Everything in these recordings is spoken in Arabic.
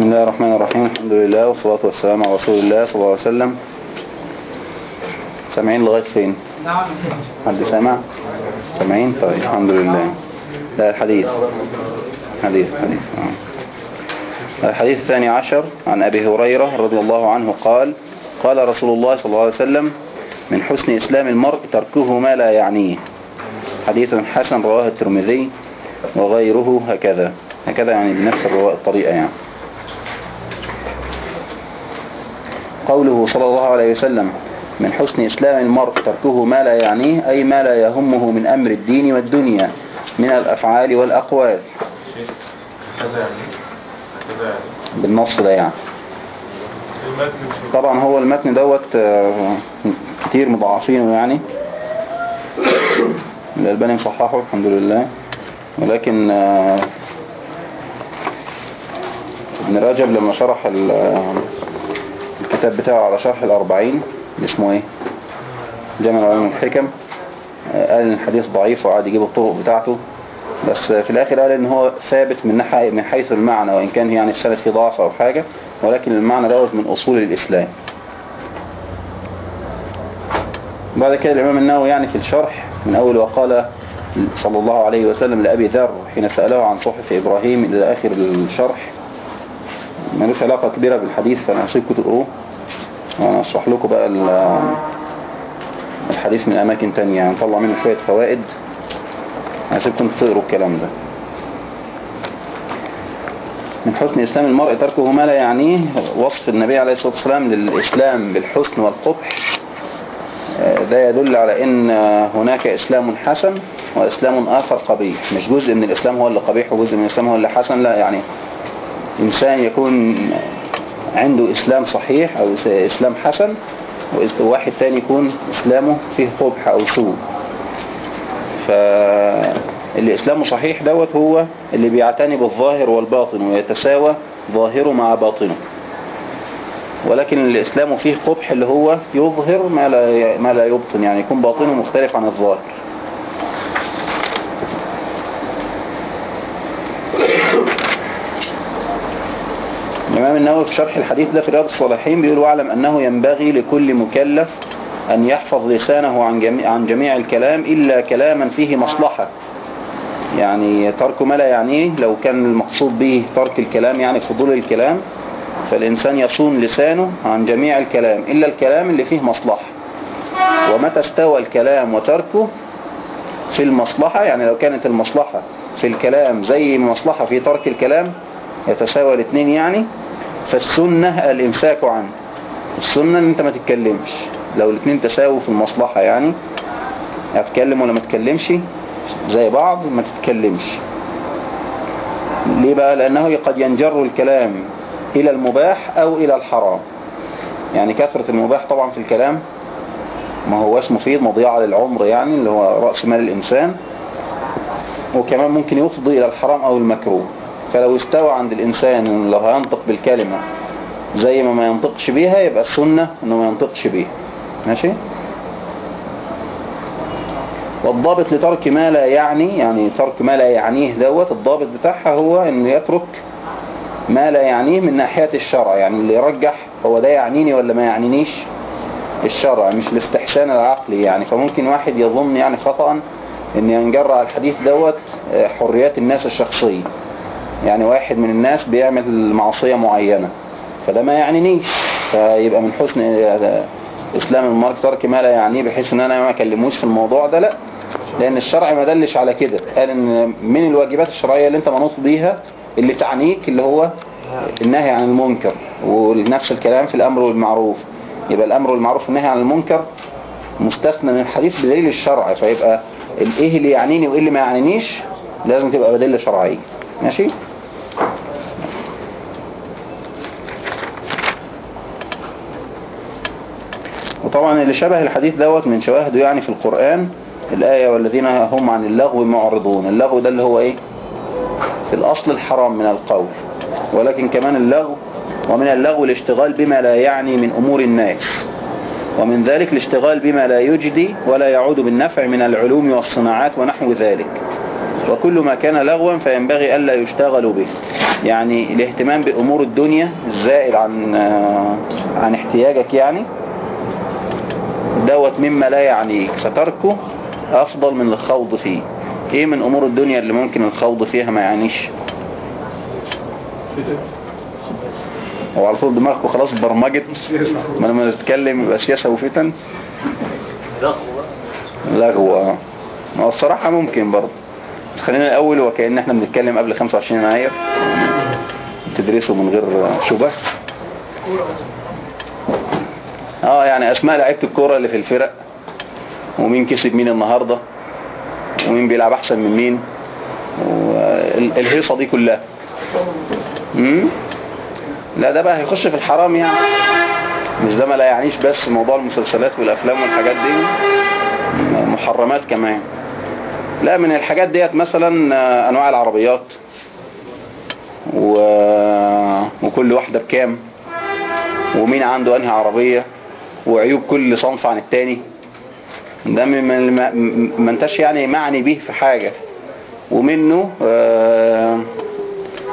بسم الله الرحمن الرحيم الحمد لله والصلاة والسلام على رسول الله صلى الله عليه وسلم سامعين لغاية فين حد سامع سامعين طيب الحمد لله لا الحديث حديث حديث. الحديث الثاني عشر عن أبي هريرة رضي الله عنه قال قال رسول الله صلى الله عليه وسلم من حسن إسلام المرء تركه ما لا يعنيه حديث حسن رواه الترمذي وغيره هكذا هكذا يعني بنفس الطريقة يعني قوله صلى الله عليه وسلم من حسن إسلام المرء تركه ما لا يعنيه أي ما لا يهمه من أمر الدين والدنيا من الأفعال والأقوال. بالنص ده يعني. طبعا هو المتن دوت كتير مضاعفينه يعني. الألباني مصححه الحمد لله. ولكن ابن رجب لما شرح الكتاب بتاعه على شرح الأربعين اسمه إيه؟ جمع العلوم الحكم قال إن الحديث ضعيف وقعد يجيب الطرق بتاعته. بس في الآخر قال إن هو ثابت من ناحية من حيث المعنى وإن كان يعني السند فيه ضعف أو حاجة ولكن المعنى دوت من أصول الإسلام. بعد كده الإمام النووي يعني في الشرح من أول وقال صلى الله عليه وسلم لأبي ذر حين سأله عن صحف إبراهيم إلى آخر الشرح ملوش علاقة كبيرة بالحديث فأنا هسيبكم تقروه وأنا أشرح لكم بقى الحديث من أماكن تانية يعني نطلع منه شوية فوائد. هسيبكم تقروا الكلام ده. من حسن إسلام المرء تركه ما لا يعنيه وصف النبي عليه الصلاة والسلام للإسلام بالحسن والقبح. ده يدل على إن هناك إسلام حسن وإسلام آخر قبيح. مش جزء من الإسلام هو اللي قبيح وجزء من الإسلام هو اللي حسن لا يعني إنسان يكون عنده إسلام صحيح أو إسلام حسن وواحد تاني يكون إسلامه فيه قبح أو سوء. فاللي إسلامه صحيح دوت هو اللي بيعتني بالظاهر والباطن ويتساوى ظاهره مع باطنه. ولكن الإسلام فيه قبح اللي هو يظهر ما لا ما لا يبطن يعني يكون باطنه مختلف عن الظاهر. الإمام النووي في شرح الحديث ده في رياض الصالحين بيقول واعلم أنه ينبغي لكل مكلف أن يحفظ لسانه عن جميع, عن جميع الكلام إلا كلاما فيه مصلحة. يعني ترك ما لا يعنيه لو كان المقصود به ترك الكلام يعني فضول الكلام فالإنسان يصون لسانه عن جميع الكلام إلا الكلام اللي فيه مصلحة. ومتى استوى الكلام وتركه؟ في المصلحة يعني لو كانت المصلحة في الكلام زي المصلحة في ترك الكلام يتساوى الاثنين يعني فالسنة الإمساك عنه. السنة إن أنت ما تتكلمش. لو الاثنين تساووا في المصلحة يعني هتكلم ولا ما تتكلمش زي بعض ما تتكلمش. ليه بقى؟ لأنه قد ينجر الكلام إلى المباح أو إلى الحرام. يعني كثرة المباح طبعا في الكلام ما هوش مفيد مضيعة للعمر يعني اللي هو رأس مال الإنسان. وكمان ممكن يفضي إلى الحرام أو المكروه. فلو استوى عند الإنسان لو هينطق بالكلمة زي ما ما ينطقش بيها يبقى السنة أنه ما ينطقش بيها ماشي؟ والضابط لترك ما لا يعني يعني ترك ما لا يعنيه دوت الضابط بتاعها هو أنه يترك ما لا يعنيه من ناحية الشرع يعني اللي يرجح هو ده يعنيني ولا ما يعنينيش؟ الشرع مش الاستحسان العقلي يعني. فممكن واحد يظن يعني خطأ إن ينجر على الحديث دوت حريات الناس الشخصية. يعني واحد من الناس بيعمل معصية معينة فده ما يعنينيش فيبقى من حسن إسلام المرك ترك ما لا يعنيه بحيث إن أنا ما أكلموش في الموضوع ده لا لأن الشرع ما دلش على كده قال إن من الواجبات الشرعية اللي أنت منوط بيها اللي تعنيك اللي هو النهي عن المنكر ونفس الكلام في الأمر والمعروف. يبقى الأمر والمعروف والنهي عن المنكر مستثنى من الحديث بدليل الشرع فيبقى إيه اللي يعنيني وإيه اللي ما يعنينيش لازم تبقى بدليل شرعية. ماشي؟ وطبعا اللي شبه الحديث دوت من شواهده يعني في القرآن الآية والذين هم عن اللغو معرضون. اللغو ده اللي هو إيه؟ في الأصل الحرام من القول. ولكن كمان اللغو ومن اللغو الاشتغال بما لا يعني من أمور الناس. ومن ذلك الاشتغال بما لا يجدي ولا يعود بالنفع من العلوم والصناعات ونحو ذلك. وكل ما كان لغوا فينبغي ألا يشتغل به. يعني الاهتمام بأمور الدنيا الزائد عن آه، عن احتياجك يعني دوت مما لا يعنيك فتركه أفضل من الخوض فيه. إيه من أمور الدنيا اللي ممكن الخوض فيها ما يعنيش؟ هو على طول دماغكم خلاص برمجت ما لما نتكلم يبقى سياسة وفتن؟ لغو آه ما الصراحة ممكن برضه. بس خلينا الأول وكأن إحنا بنتكلم قبل 25 يناير تدرسوا من غير شبه. آه يعني أسماء لعيبة الكورة اللي في الفرق. ومين كسب مين النهارده. ومين بيلعب أحسن من مين. الهيصه دي كلها. امم لا ده بقى هيخش في الحرام يعني. مش ده ما لا يعنيش بس موضوع المسلسلات والأفلام والحاجات دي. محرمات كمان. لا من الحاجات ديت مثلا أنواع العربيات. و... وكل واحدة بكام. ومين عنده أنهي عربية. وعيوب كل صنف عن التاني. ده من ما, انتش يعني معني به في حاجة. ومنه آه،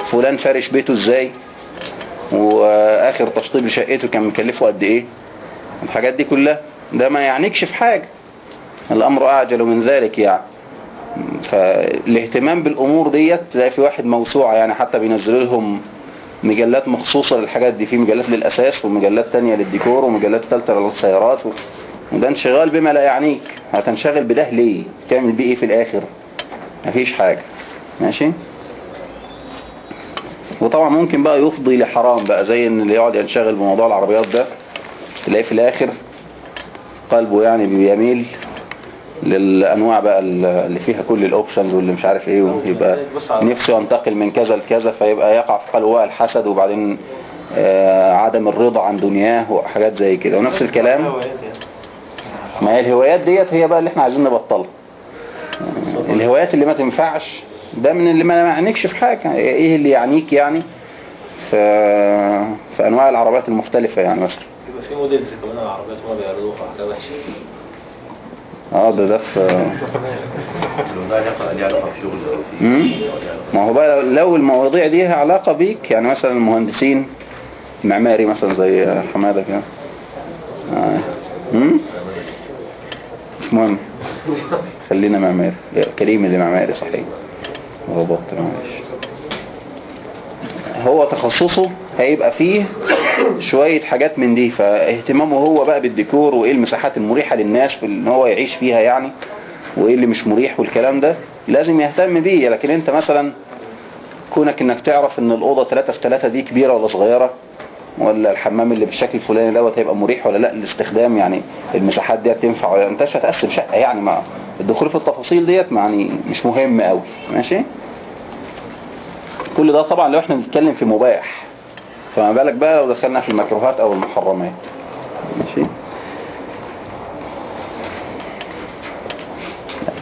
فلان فارش بيته إزاي؟ وآخر تشطيب لشقته كان مكلفه قد إيه؟ الحاجات دي كلها. ده ما يعنيكش في حاجة. الأمر أعجل من ذلك يعني. فالاهتمام بالأمور ديت تلاقي في واحد موسوعة يعني حتى بينزلوا لهم مجلات مخصوصة للحاجات دي في مجلات للأساس ومجلات تانية للديكور ومجلات ثالثة للسيارات و... وده انشغال بما لا يعنيك. هتنشغل بده ليه؟ تعمل بيه إيه في الآخر؟ مفيش حاجة. ماشي؟ وطبعا ممكن بقى يفضي لحرام بقى زي إن اللي يقعد ينشغل بموضوع العربيات ده تلاقيه في الآخر قلبه يعني بيميل للأنواع بقى اللي فيها كل الأوبشنز واللي مش عارف إيه ويبقى نفسه ينتقل من كذا لكذا فيبقى يقع في قلبه الحسد وبعدين آه عدم الرضا عن دنياه وحاجات زي كده. ونفس الكلام ما هي الهوايات ديت هي بقى اللي إحنا عايزين نبطلها. الهوايات اللي ما تنفعش ده من اللي ما يعنيكش في حاجة. إيه اللي يعنيك يعني؟ في, في أنواع العربيات المختلفة يعني مثلا. يبقى في موديلز كمان العربيات هما بيعرضوها حاجة وحشة آه ده ده في. ما هو بقى لو المواضيع دي علاقة بيك يعني مثلا المهندسين معماري مثلا زي حمادة كده. آه. مش مهم. خلينا معماري. كريم اللي معماري صحيح. غلطت معلش. هو تخصصه هيبقى فيه شوية حاجات من دي. فاهتمامه هو بقى بالديكور وإيه المساحات المريحة للناس في إن هو يعيش فيها يعني وإيه اللي مش مريح والكلام ده. لازم يهتم بيه. لكن أنت مثلا كونك إنك تعرف إن الأوضة 3 في 3 دي كبيرة ولا صغيرة ولا الحمام اللي بالشكل الفلاني دوت هيبقى مريح ولا لأ الاستخدام يعني المساحات ديت تنفع ولا أنت مش هتقسم شقة يعني مع الدخول في التفاصيل ديت يعني مش مهم قوي ماشي؟ كل ده طبعا لو إحنا بنتكلم في مباح. فما بالك بقى لو دخلنا في المكروهات أو المحرمات. ماشي؟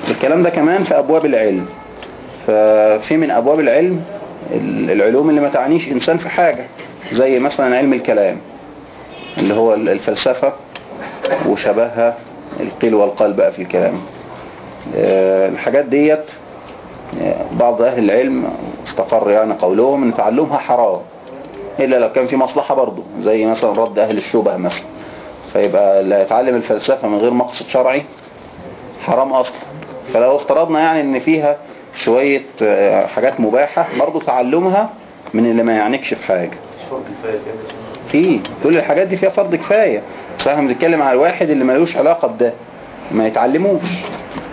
الكلام ده كمان في أبواب العلم. ففي من أبواب العلم العلوم اللي ما تعنيش إنسان في حاجة زي مثلا علم الكلام اللي هو الفلسفة وشبهها القيل والقال بقى في الكلام. الحاجات ديت بعض أهل العلم استقر يعني قولهم إن تعلمها حرام. إلا لو كان في مصلحة برضه زي مثلا رد أهل الشبه مثلا. فيبقى لا يتعلم الفلسفة من غير مقصد شرعي حرام أصلا. فلو افترضنا يعني إن فيها شوية حاجات مباحة برضه تعلمها من اللي ما يعنيكش في حاجة. في كل الحاجات دي فيها فرض كفاية. بس إحنا بنتكلم على الواحد اللي ملوش علاقة بده ما يتعلموش.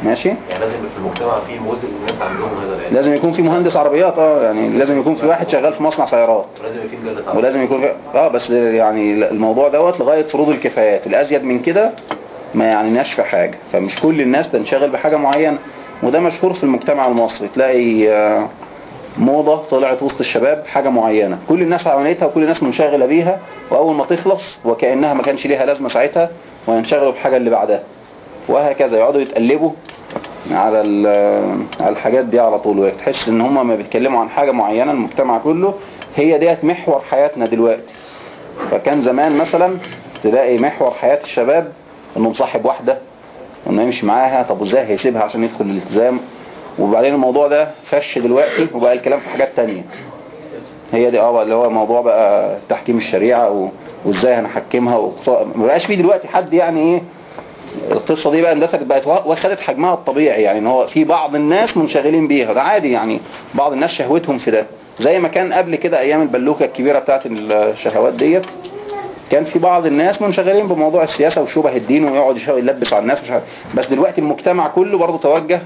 ماشي؟ يعني لازم في المجتمع في موزن الناس عندهم هذا العلم لازم يكون في مهندس عربيات آه يعني لازم يكون في واحد شغال في مصنع سيارات. ولازم يكون. ولازم في آه بس يعني الموضوع دوت لغاية فروض الكفايات. الأزيد من كده ما يعنيناش في حاجة. فمش كل الناس تنشغل بحاجة معينة. وده مشهور في المجتمع المصري. تلاقي آه، موضة طلعت وسط الشباب حاجة معينة. كل الناس عملتها وكل الناس منشغلة بيها. وأول ما تخلص وكأنها ما كانش ليها لازمة ساعتها وينشغلوا بحاجة اللي بعدها. وهكذا. يقعدوا يتقلبوا على الحاجات دي على طول وتحس إن هم ما بيتكلموا عن حاجة معينة المجتمع كله هي ديت محور حياتنا دلوقتي فكان زمان مثلا تلاقي محور حياة الشباب إنه مصاحب واحدة إنه يمشي معاها طب وإزاي هيسيبها عشان يدخل الالتزام وبعدين الموضوع ده فش دلوقتي وبقى الكلام في حاجات تانية هي دي آه اللي هو موضوع بقى تحكيم الشريعة. وإزاي هنحكمها ما بقاش فيه دلوقتي حد يعني إيه القصة دي بقى اندثرت بقت وا- واخدت حجمها الطبيعي يعني إن هو في بعض الناس منشغلين بيها. ده عادي يعني بعض الناس شهوتهم في ده. زي ما كان قبل كده أيام البلوكة الكبيرة بتاعت الشهوات ديت كان في بعض الناس منشغلين بموضوع السياسة وشبه الدين ويقعد يلبس على الناس مش عارف بس دلوقتي المجتمع كله برضه توجه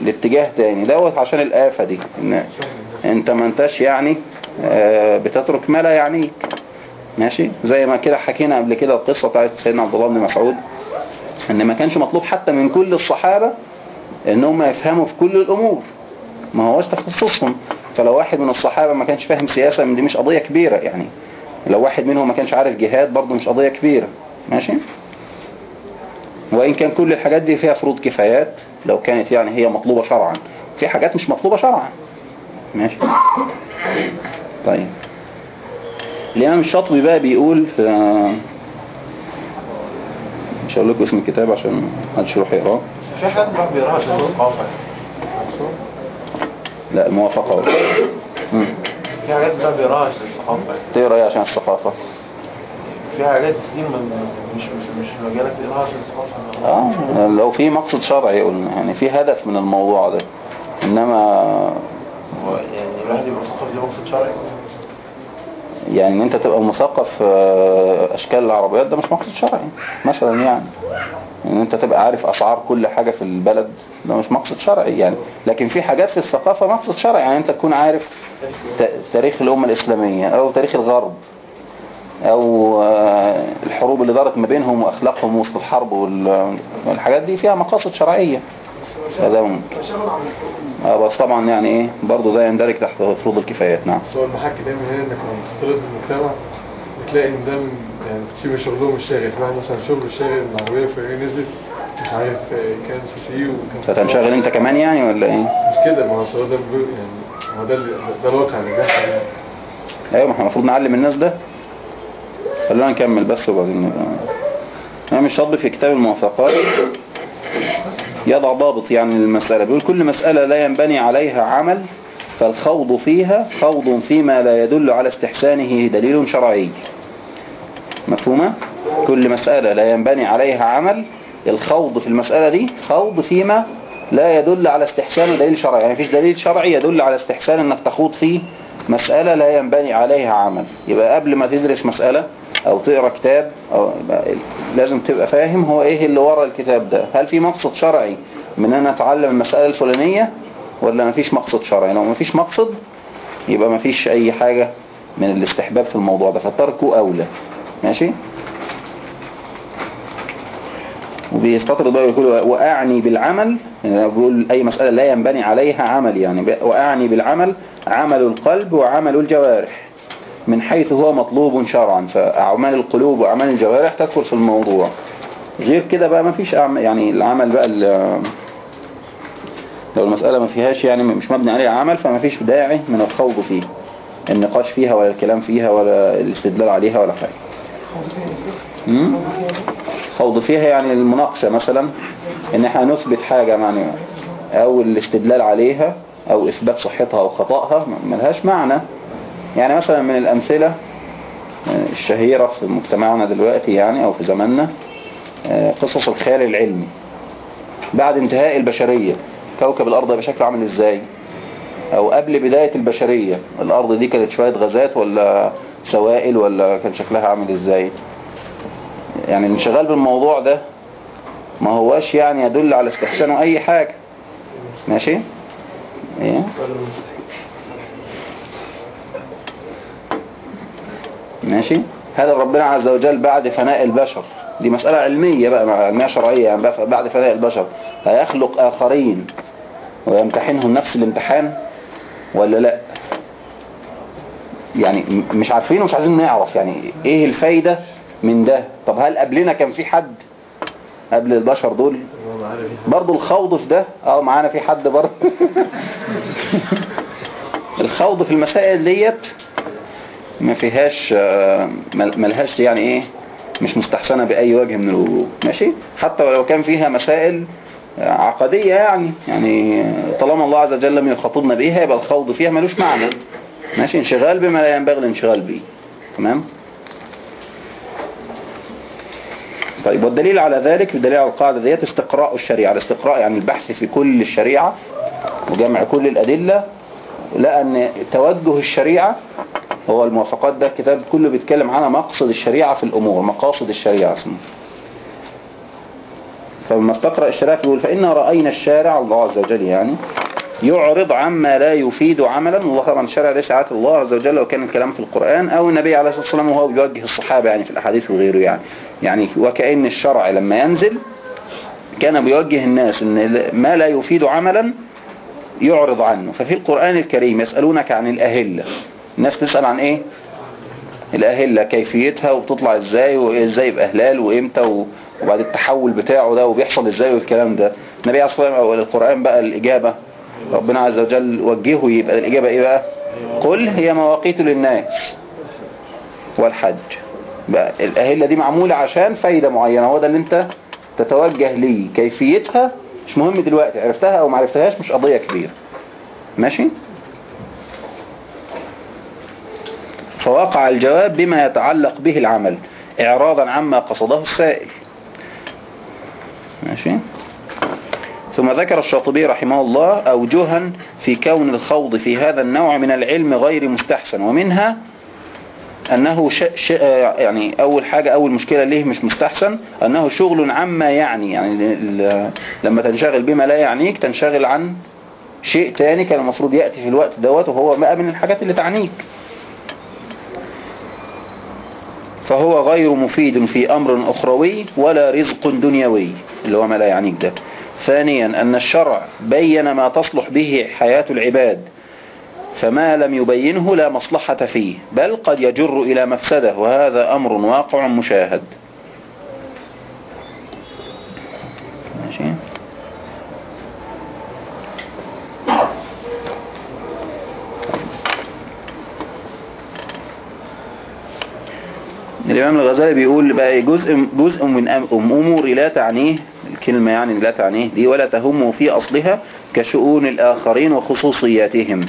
لاتجاه تاني. دوت عشان الآفة دي إن أنت ما أنتش يعني آه، بتترك ما لا يعنيك. ماشي؟ زي ما كده حكينا قبل كده القصة بتاعت سيدنا عبد الله بن مسعود. إن ما كانش مطلوب حتى من كل الصحابة إنهم يفهموا في كل الأمور. ما هوش تخصصهم. فلو واحد من الصحابة ما كانش فاهم سياسة دي مش قضية كبيرة يعني. لو واحد منهم ما كانش عارف جهاد برضه مش قضية كبيرة. ماشي؟ وإن كان كل الحاجات دي فيها فروض كفايات لو كانت يعني هي مطلوبة شرعا. في حاجات مش مطلوبة شرعا. ماشي؟ طيب. الإمام الشاطبي بقى بيقول في مش هقول لكم اسم الكتاب عشان محدش يروح يقراه. في بيقراها عشان الثقافة لا الموافقة مم. في حاجات بيقراها عشان الثقافة. تقرا إيه عشان الثقافة. في حاجات كتير مش مش مش مجالك تقراها عشان الثقافة. آه لو في مقصد شرعي قلنا. يعني في هدف من الموضوع ده. انما هو يعني الواحد يبقى مثقف دي مقصد شرعي؟ يعني إن أنت تبقى مثقف في أشكال العربيات ده مش مقصد شرعي مثلا يعني. إن أنت تبقى عارف أسعار كل حاجة في البلد ده مش مقصد شرعي يعني. لكن في حاجات في الثقافة مقصد شرعي يعني. أنت تكون عارف تاريخ الأمة الإسلامية أو تاريخ الغرب أو آه، الحروب اللي دارت ما بينهم وأخلاقهم وسط الحرب وال- والحاجات دي فيها مقاصد شرعية. هذا ممكن آه بس طبعا يعني إيه برضه ده يندرج تحت فروض الكفايات نعم. هو المحك دايما هنا إنك لما تختلط بالمجتمع بتلاقي إن ده يعني بتسيب شغلهم الشاغل. في واحد مثلا شغله الشاغل العربية الفلانية نزلت مش عارف آه، كام CC وكام فتنشغل أنت كمان يعني ولا إيه؟ مش كده ما هو ده يعني هو ده ده الواقع اللي بيحصل يعني. أيوه ما إحنا المفروض نعلم الناس ده. خلونا نكمل بس وبعدين الإمام الشاطبي في كتاب الموافقات. يضع ضابط يعني للمسألة. بيقول كل مسألة لا ينبني عليها عمل فالخوض فيها خوض فيما لا يدل على استحسانه دليل شرعي. مفهومة؟ كل مسألة لا ينبني عليها عمل الخوض في المسألة دي خوض فيما لا يدل على استحسانه دليل شرعي. يعني مفيش دليل شرعي يدل على استحسان إنك تخوض فيه مسألة لا ينبني عليها عمل. يبقى قبل ما تدرس مسألة أو تقرأ كتاب أو لازم تبقى فاهم هو إيه اللي ورا الكتاب ده. هل في مقصد شرعي من أن أتعلم المسألة الفلانية ولا مفيش مقصد شرعي؟ لو مفيش مقصد يبقى مفيش أي حاجة من الاستحباب في الموضوع ده. فتركه أولى. ماشي؟ وبيستطرد بقى يقول وأعني بالعمل. يعني أي مسألة لا ينبني عليها عمل يعني. وأعني بالعمل عمل القلب وعمل الجوارح. من حيث هو مطلوب شرعا فأعمال القلوب وأعمال الجوارح تدخل في الموضوع. غير كده بقى ما فيش أعمال يعني العمل بقى لو المسألة ما فيهاش يعني مش مبني عليها عمل فما فيش داعي من الخوض فيه النقاش فيها ولا الكلام فيها ولا الاستدلال عليها ولا حاجة؟ خوض فيها يعني المناقشة مثلا إن إحنا نثبت حاجة معنى أو الاستدلال عليها أو إثبات صحتها أو خطأها ملهاش معنى. يعني مثلا من الأمثلة آه، الشهيرة في مجتمعنا دلوقتي يعني أو في زماننا آه، قصص الخيال العلمي بعد انتهاء البشرية. كوكب الأرض هيبقى شكله عامل إزاي؟ أو قبل بداية البشرية الأرض دي كانت شوية غازات ولا سوائل ولا كان شكلها عامل إزاي؟ يعني الانشغال بالموضوع ده ما هواش يعني يدل على استحسانه أي حاجة. ماشي؟ إيه؟ ماشي؟ هذا ربنا عز وجل بعد فناء البشر. دي مسألة علمية بقى علمية شرعية يعني بعد فناء البشر. هيخلق آخرين ويمتحنهم نفس الامتحان ولا لا؟ يعني مش عارفين ومش عايزين نعرف يعني إيه الفايدة من ده؟ طب هل قبلنا كان في حد قبل البشر دول؟ برضو الخوض في ده؟ آه معانا في حد برضو. الخوض في المسائل ديت ما فيهاش آه، مل- ملهاش يعني إيه مش مستحسنة بأي وجه من الوجوه. ماشي؟ حتى ولو كان فيها مسائل عقدية يعني. يعني طالما الله عز وجل لم يخاطبنا بيها يبقى الخوض فيها ملوش معنى. ماشي؟ انشغال بما لا ينبغي الانشغال به. تمام؟ طيب والدليل على ذلك الدليل على القاعدة ديت استقراء الشريعة. الاستقراء يعني البحث في كل الشريعة وجمع كل الأدلة لأن توجه الشريعة هو الموافقات ده كتاب كله بيتكلم عنها مقصد الشريعة في الأمور مقاصد الشريعة اسمه. فلما استقرأ الشريعة بيقول فإن رأينا الشارع الله عز وجل يعني يعرض عما لا يفيد عملا والله طبعا الشرع ده شريعة الله عز وجل وكان الكلام في القرآن أو النبي عليه الصلاة والسلام وهو بيوجه الصحابة يعني في الأحاديث وغيره يعني. يعني وكأن الشرع لما ينزل كان بيوجه الناس إن ما لا يفيد عملا يعرض عنه. ففي القرآن الكريم يسألونك عن الأهلة. الناس بتسأل عن إيه؟ الأهلة كيفيتها وبتطلع إزاي وإزاي يبقى هلال وإمتى وبعد التحول بتاعه ده وبيحصل إزاي والكلام ده. النبي عليه الصلاة والسلام أو القرآن بقى الإجابة. ربنا عز وجل وجهه يبقى الإجابة إيه بقى؟ قل هي مواقيت للناس والحج. بقى الأهلة دي معمولة عشان فايدة معينة هو ده اللي أنت تتوجه ليه. كيفيتها مش مهم دلوقتي عرفتها أو ما عرفتهاش مش قضية كبيرة. ماشي؟ فوقع الجواب بما يتعلق به العمل. اعراضا عما قصده السائل. ماشي؟ ثم ذكر الشاطبي رحمه الله أوجها في كون الخوض في هذا النوع من العلم غير مستحسن ومنها أنه ش... ش... يعني أول حاجة أول مشكلة ليه مش مستحسن؟ أنه شغل عما يعني يعني. ال- لما تنشغل بما لا يعنيك تنشغل عن شيء تاني كان المفروض يأتي في الوقت دوت وهو بقى من الحاجات اللي تعنيك. فهو غير مفيد في أمر أخروي ولا رزق دنيوي اللي هو ما لا يعنيك ده. ثانيا أن الشرع بين ما تصلح به حياة العباد فما لم يبينه لا مصلحة فيه بل قد يجر إلى مفسده وهذا أمر واقع مشاهد ماشي الإمام الغزالي بيقول بقى جزء جزء من أم- أمور لا تعنيه الكلمة يعني لا تعنيه دي ولا تهمه في أصلها كشؤون الآخرين وخصوصياتهم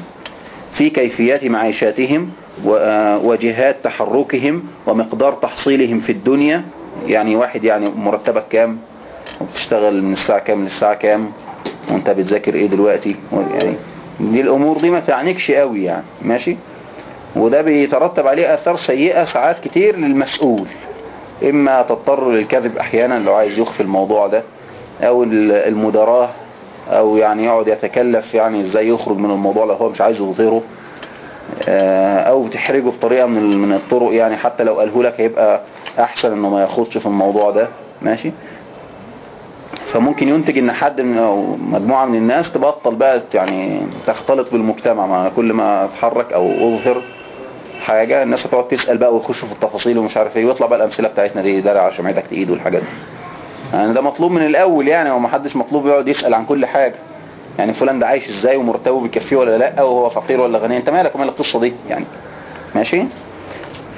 في كيفيات معيشاتهم آه، وجهات تحركهم ومقدار تحصيلهم في الدنيا يعني واحد يعني مرتبك كام؟ وبتشتغل من الساعة كام للساعة كام؟ وأنت بتذاكر إيه دلوقتي؟ يعني دي الأمور دي ما تعنيكش قوي يعني ماشي؟ وده بيترتب عليه آثار سيئة ساعات كتير للمسؤول. إما تضطر للكذب أحيانا لو عايز يخفي الموضوع ده أو ال- المداراة أو يعني يقعد يتكلف يعني إزاي يخرج من الموضوع لو هو مش عايز يظهره. آه، أو تحرجه بطريقة من من الطرق يعني حتى لو قاله لك هيبقى أحسن إنه ما ياخدش في الموضوع ده. ماشي؟ فممكن ينتج إن حد من أو مجموعة من الناس تبطل بقى يعني تختلط بالمجتمع مع كل ما اتحرك أو أظهر. حاجة الناس هتقعد تسأل بقى ويخشوا في التفاصيل ومش عارف إيه ويطلع بقى الأمثلة بتاعتنا دي درع شمعتك تقيد والحاجات دي. يعني ده مطلوب من الأول يعني وما حدش مطلوب يقعد يسأل عن كل حاجة. يعني فلان ده عايش إزاي ومرتبه بيكفيه ولا لأ وهو فقير ولا غني؟ أنت مالك ومال القصة دي؟ يعني ماشي؟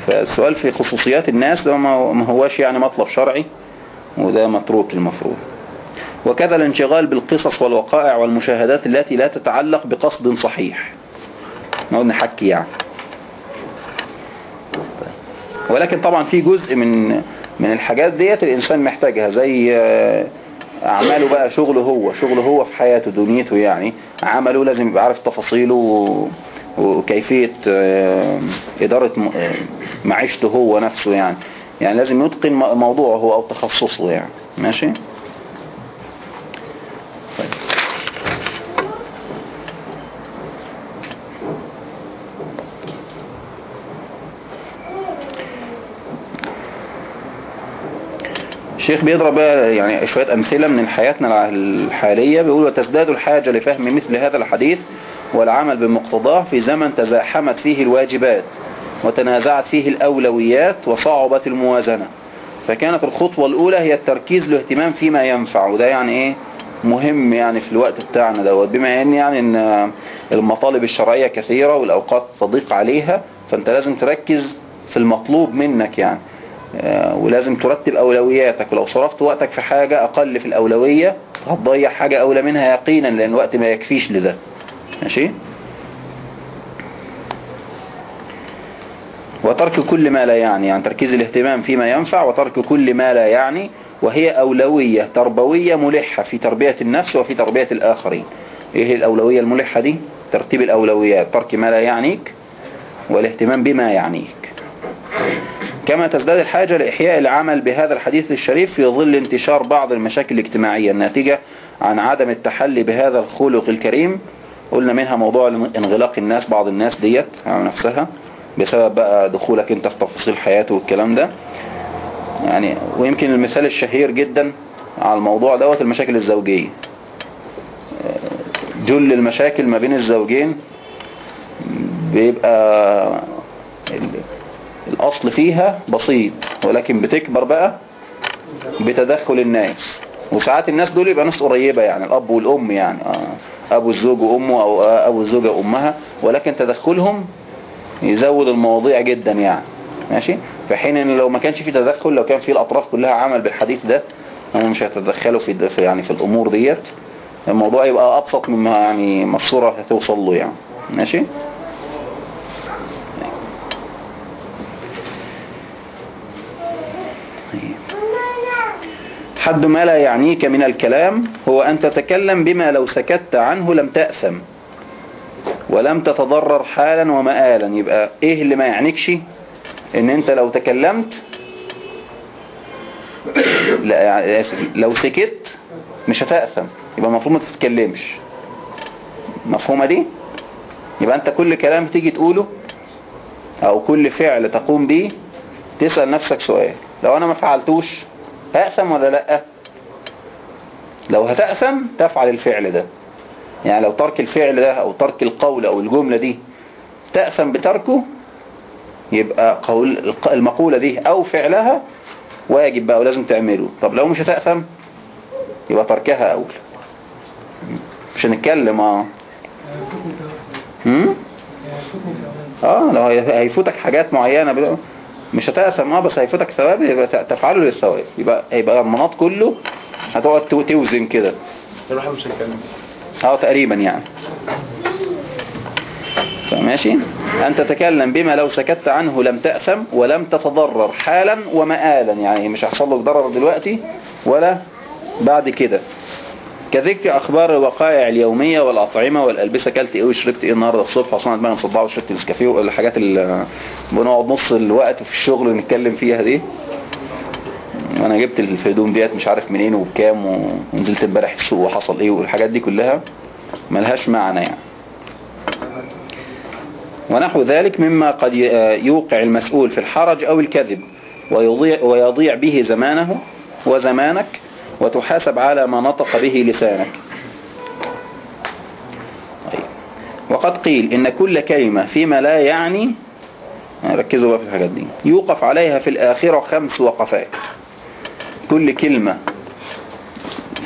فالسؤال في خصوصيات الناس ده ما هواش يعني مطلب شرعي وده متروك المفروض. وكذا الانشغال بالقصص والوقائع والمشاهدات التي لا تتعلق بقصد صحيح. نقعد نحكي يعني. ولكن طبعا في جزء من من الحاجات ديت الإنسان محتاجها زي آه، أعماله بقى شغله هو شغله هو في حياته دنيته يعني. عمله لازم يبقى عارف تفاصيله وكيفية آه، إدارة آه، معيشته هو نفسه يعني. يعني لازم يتقن موضوعه هو أو تخصصه يعني. ماشي؟ الشيخ بيضرب يعني شوية أمثلة من حياتنا الحالية بيقول وتزداد الحاجة لفهم مثل هذا الحديث والعمل بمقتضاه في زمن تزاحمت فيه الواجبات وتنازعت فيه الأولويات وصعبت الموازنة. فكانت الخطوة الأولى هي التركيز الاهتمام فيما ينفع. وده يعني إيه؟ مهم يعني في الوقت بتاعنا دوت. بما إن يعني إن المطالب الشرعية كثيرة والأوقات تضيق عليها فأنت لازم تركز في المطلوب منك يعني. ولازم ترتب أولوياتك. ولو صرفت وقتك في حاجة أقل في الأولوية هتضيع حاجة أولى منها يقينا لأن الوقت ما يكفيش لده. ماشي؟ وترك كل ما لا يعني يعني تركيز الاهتمام فيما ينفع وترك كل ما لا يعني وهي أولوية تربوية ملحة في تربية النفس وفي تربية الآخرين. إيه الأولوية الملحة دي؟ ترتيب الأولويات ترك ما لا يعنيك والاهتمام بما يعنيك. كما تزداد الحاجة لإحياء العمل بهذا الحديث الشريف في ظل انتشار بعض المشاكل الاجتماعية الناتجة عن عدم التحلي بهذا الخلق الكريم. قلنا منها موضوع انغلاق الناس بعض الناس ديت على نفسها؟ بسبب بقى دخولك انت في تفاصيل حياته والكلام ده. يعني ويمكن المثال الشهير جدا على الموضوع دوت المشاكل الزوجية. جل المشاكل ما بين الزوجين بيبقى الأصل فيها بسيط ولكن بتكبر بقى بتدخل الناس. وساعات الناس دول يبقى ناس قريبة يعني الأب والأم يعني آه، أبو الزوج وأمه أو آه، أبو الزوجة وأمها ولكن تدخلهم يزود المواضيع جدا يعني. ماشي؟ في حين إن لو ما كانش في تدخل لو كان في الأطراف كلها عمل بالحديث ده هم مش هيتدخلوا في يعني في الأمور ديت. الموضوع يبقى أبسط مما يعني ما الصورة هتوصل له يعني. ماشي؟ حد ما لا يعنيك من الكلام هو أن تتكلم بما لو سكت عنه لم تأثم. ولم تتضرر حالا ومآلا. يبقى إيه اللي ما يعنيكش؟ إن أنت لو تكلمت لا آسف لو سكت مش هتأثم. يبقى المفروض ما تتكلمش. مفهومة دي؟ يبقى أنت كل كلام تيجي تقوله أو كل فعل تقوم به تسأل نفسك سؤال. لو أنا ما فعلتوش هأثم ولا لأ؟ لو هتأثم تفعل الفعل ده. يعني لو ترك الفعل ده أو ترك القول أو الجملة دي تأثم بتركه يبقى قول المقولة دي أو فعلها واجب بقى ولازم تعمله. طب لو مش هتأثم يبقى تركها اولى مش هنتكلم آه. هم؟ آه لو هي- هيفوتك حاجات معينة بل- مش هتأثم آه بس هيفوتك ثواب يبقى تفعله للثواب. يبقى هيبقى المناط كله هتقعد تو- توزن كده. آه تقريبا يعني. ماشي؟ أن تتكلم بما لو سكت عنه لم تأثم ولم تتضرر حالا ومآلا. يعني مش هيحصل لك ضرر دلوقتي ولا بعد كده. كذكر أخبار الوقائع اليومية والأطعمة والألبسة. كلت إيه وشربت إيه النهاردة الصبح؟ أصلا دماغي مصدعة وشربت نسكافيه والحاجات اللي بنقعد نص الوقت في الشغل نتكلم فيها دي. وأنا جبت الهدوم ديت مش عارف منين وبكام ونزلت امبارح السوق وحصل إيه والحاجات دي كلها ملهاش معنى يعني. ونحو ذلك مما قد يوقع المسؤول في الحرج أو الكذب ويضيع, ويضيع به زمانه وزمانك وتحاسب على ما نطق به لسانك. طيب. وقد قيل إن كل كلمة فيما لا يعني ركزوا بقى في الحاجات دي يوقف عليها في الآخرة خمس وقفات. كل كلمة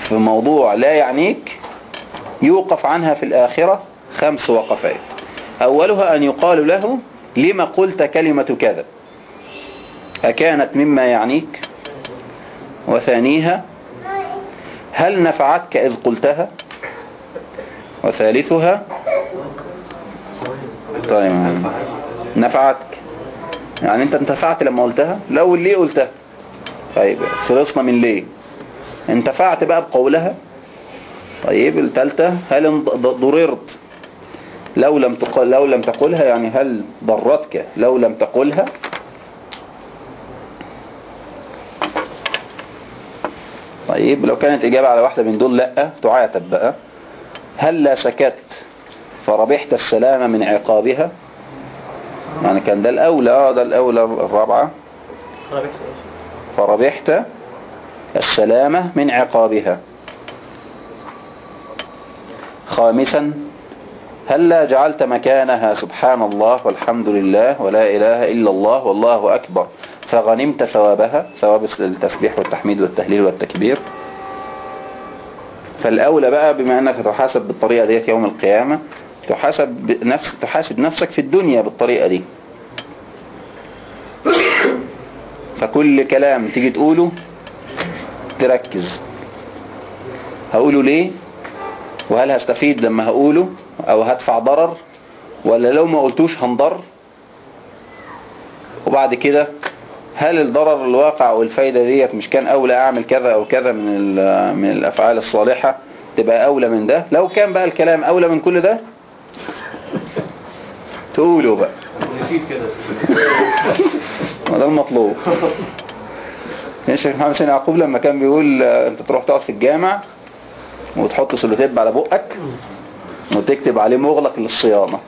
في موضوع لا يعنيك يوقف عنها في الآخرة خمس وقفات. أولها أن يقال له لما قلت كلمة كذا؟ أكانت مما يعنيك؟ وثانيها هل نفعتك إذ قلتها؟ وثالثها طيب نفعتك. يعني أنت انتفعت لما قلتها؟ لو ليه قلتها؟ طيب خلصنا من ليه؟ انتفعت بقى بقولها؟ طيب الثالثة هل ضررت؟ لو لم تقل لو لم تقولها يعني هل ضرتك؟ لو لم تقولها طيب لو كانت إجابة على واحدة من دول لأ تعاتب بقى هل لا سكت فربحت السلامة من عقابها؟ يعني كان ده الأولى آه ده الأولى الرابعة. فربحت السلامة من عقابها. خامسا هلا جعلت مكانها سبحان الله والحمد لله ولا إله إلا الله والله أكبر؟ فغنمت ثوابها ثواب التسبيح والتحميد والتهليل والتكبير. فالأولى بقى بما أنك تحاسب بالطريقة ديت يوم القيامة تحاسب بنفس تحاسب نفسك في الدنيا بالطريقة دي. فكل كلام تيجي تقوله تركز. هقوله ليه؟ وهل هستفيد لما هقوله؟ أو هدفع ضرر؟ ولا لو ما قلتوش هنضر؟ وبعد كده هل الضرر الواقع والفايدة ديت مش كان أولى أعمل كذا أو كذا من من الأفعال الصالحة تبقى أولى من ده؟ لو كان بقى الكلام أولى من كل ده تقولوا بقى. ده المطلوب. الشيخ محمد حسين يعقوب لما كان بيقول آه، أنت تروح تقعد في الجامع وتحط سلوتيب على بقك وتكتب عليه مغلق للصيانة.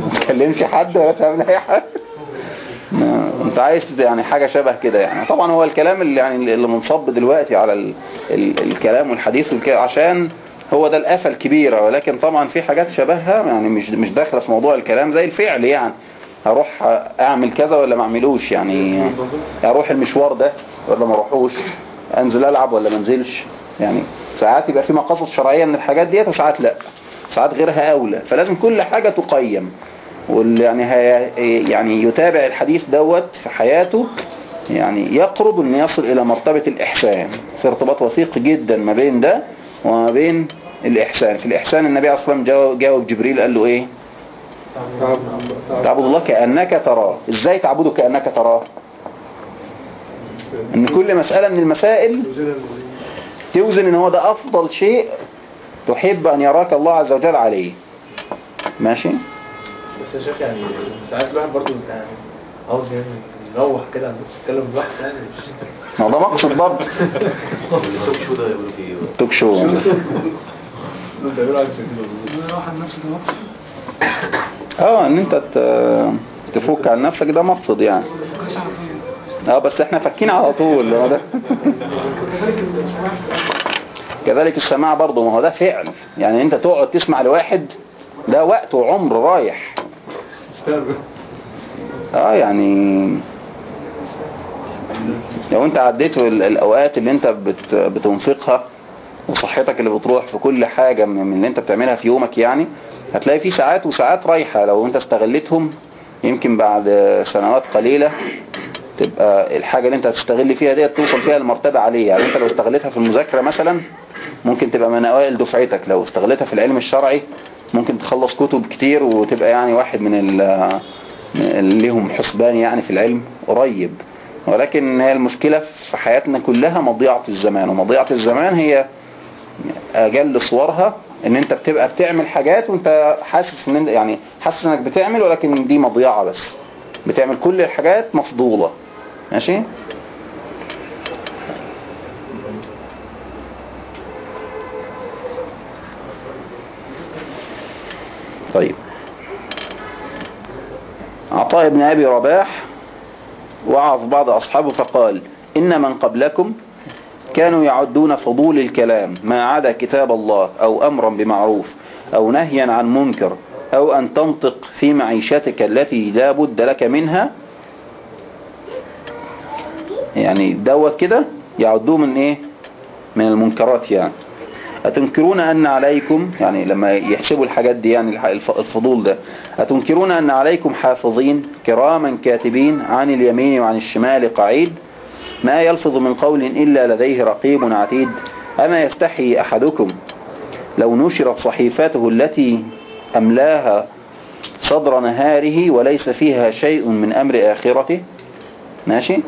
ما تكلمش حد ولا تعمل أي حاجة. انت عايز يعني حاجة شبه كده يعني. طبعا هو الكلام اللي يعني اللي منصب دلوقتي على ال ال الكلام والحديث عشان هو ده الآفة الكبيرة ولكن طبعا في حاجات شبهها يعني مش مش داخلة في موضوع الكلام زي الفعل يعني. هروح أعمل كذا ولا ما أعملوش يعني؟ أروح المشوار ده ولا ما أروحوش؟ أنزل ألعب ولا ما أنزلش؟ يعني ساعات يبقى في مقاصد شرعية من الحاجات ديت وساعات لأ. ساعات غيرها أولى. فلازم كل حاجة تقيم. واللي يعني هي يعني يتابع الحديث دوت في حياته يعني يقرب ان يصل إلى مرتبة الإحسان. في ارتباط وثيق جدا ما بين ده وما بين الإحسان. في الإحسان النبي عليه الصلاة والسلام جاوب- جبريل قال له إيه؟ تعبد الله كأنك تراه. إزاي تعبده كأنك تراه؟ إن كل مسألة من المسائل توزن إن هو ده أفضل شيء تحب أن يراك الله عز وجل عليه. ماشي؟ بس يا شيخ يعني ساعات الواحد برضه يعني عاوز يعني نروح كده عن نفسه يتكلم لوحده يعني مش ما ده مقصد برضه. التوك شو ده يقولوا فيه إيه توك شو. نفسه ده مقصد؟ آه إن أنت تفك عن نفسك ده مقصد يعني. كويس على طول. آه بس إحنا فاكين على طول هو ده. كذلك السماع برضه ما هو ده فعل. يعني أنت تقعد تسمع لواحد ده وقت وعمر رايح. آه يعني لو انت عديت ال- الأوقات اللي انت بت بتنفقها وصحتك اللي بتروح في كل حاجة من اللي انت بتعملها في يومك يعني هتلاقي في ساعات وساعات رايحة. لو انت استغلتهم يمكن بعد سنوات قليلة تبقى الحاجة اللي انت هتستغل فيها دي توصل فيها لمرتبة عالية يعني انت لو استغلتها في المذاكرة مثلا ممكن تبقى من أوائل دفعتك. لو استغلتها في العلم الشرعي ممكن تخلص كتب كتير وتبقى يعني واحد من ليهم حسبان يعني في العلم قريب. ولكن هي المشكلة في حياتنا كلها مضيعة الزمان ومضيعة الزمان هي أجل صورها إن أنت بتبقى بتعمل حاجات وأنت حاسس إن يعني حاسس إنك بتعمل ولكن دي مضيعة بس. بتعمل كل الحاجات مفضولة. ماشي؟ طيب. عطاء بن أبي رباح وعظ بعض أصحابه فقال إن من قبلكم كانوا يعدون فضول الكلام ما عدا كتاب الله أو أمرا بمعروف أو نهيا عن منكر أو أن تنطق في معيشتك التي لا بد لك منها. يعني دوت كده يعدوه من إيه؟ من المنكرات يعني. أتنكرون أن عليكم يعني لما يحسبوا الحاجات دي يعني الفضول ده أتنكرون أن عليكم حافظين كراما كاتبين عن اليمين وعن الشمال قعيد؟ ما يلفظ من قول إلا لديه رقيب عتيد أما يستحي أحدكم؟ لو نشرت صحيفته التي أملاها صدر نهاره وليس فيها شيء من أمر آخرته؟ ماشي؟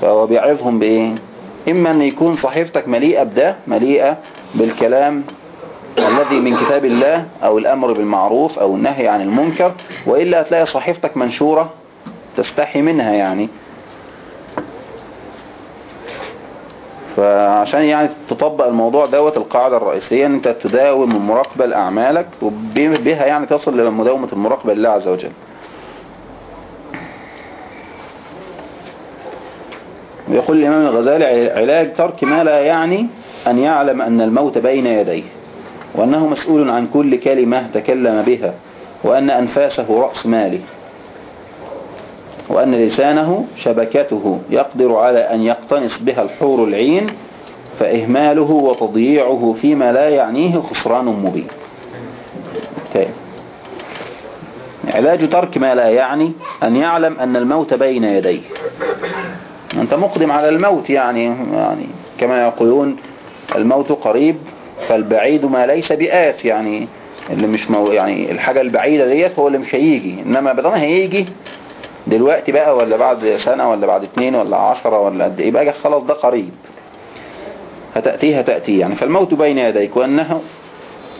فهو بيعرفهم بإيه؟ إما أن يكون صحيفتك مليئة بده مليئة بالكلام الذي من كتاب الله أو الأمر بالمعروف أو النهي عن المنكر وإلا هتلاقي صحيفتك منشورة تستحي منها يعني. فعشان يعني تطبق الموضوع دوت القاعدة الرئيسية إن أنت تداوم المراقبة لأعمالك وبها يعني تصل إلى مداومة المراقبة لله عز وجل. ويقول الإمام الغزالي علاج ترك ما لا يعني أن يعلم أن الموت بين يديه وأنه مسؤول عن كل كلمة تكلم بها وأن أنفاسه رأس ماله وأن لسانه شبكته يقدر على أن يقتنص بها الحور العين فإهماله وتضييعه فيما لا يعنيه خسران مبين طيب. علاج ترك ما لا يعني أن يعلم أن الموت بين يديه أنت مقدم على الموت يعني يعني كما يقولون الموت قريب فالبعيد ما ليس بآت يعني اللي مش مو يعني الحاجة البعيدة ديت هو اللي مش هيجي. إنما بدل هيجي دلوقتي بقى ولا بعد سنة ولا بعد اتنين ولا عشرة ولا قد إيه بقى خلاص ده قريب. هتأتيه هتأتي يعني فالموت بين يديك وأنه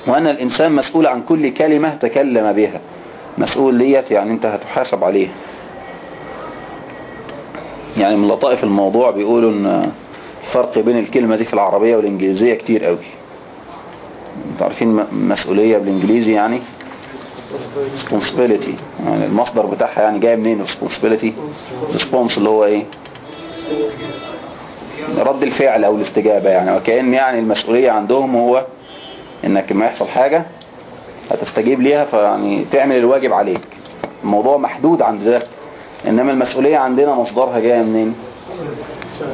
وأن الإنسان مسؤول عن كل كلمة تكلم بها. مسؤول ديت يعني أنت هتحاسب عليها. يعني من لطائف الموضوع بيقولوا إن الفرق بين الكلمة دي في العربية والإنجليزية كتير قوي. أنتوا عارفين مسؤولية بالإنجليزي يعني؟ Responsibility. يعني المصدر بتاعها يعني جاي منين؟ Responsibility. Response اللي هو إيه؟ رد الفعل أو الاستجابة يعني. وكأن يعني المسؤولية عندهم هو إنك لما يحصل حاجة هتستجيب ليها فيعني تعمل الواجب عليك. الموضوع محدود عند ده. إنما المسؤولية عندنا مصدرها جاية منين؟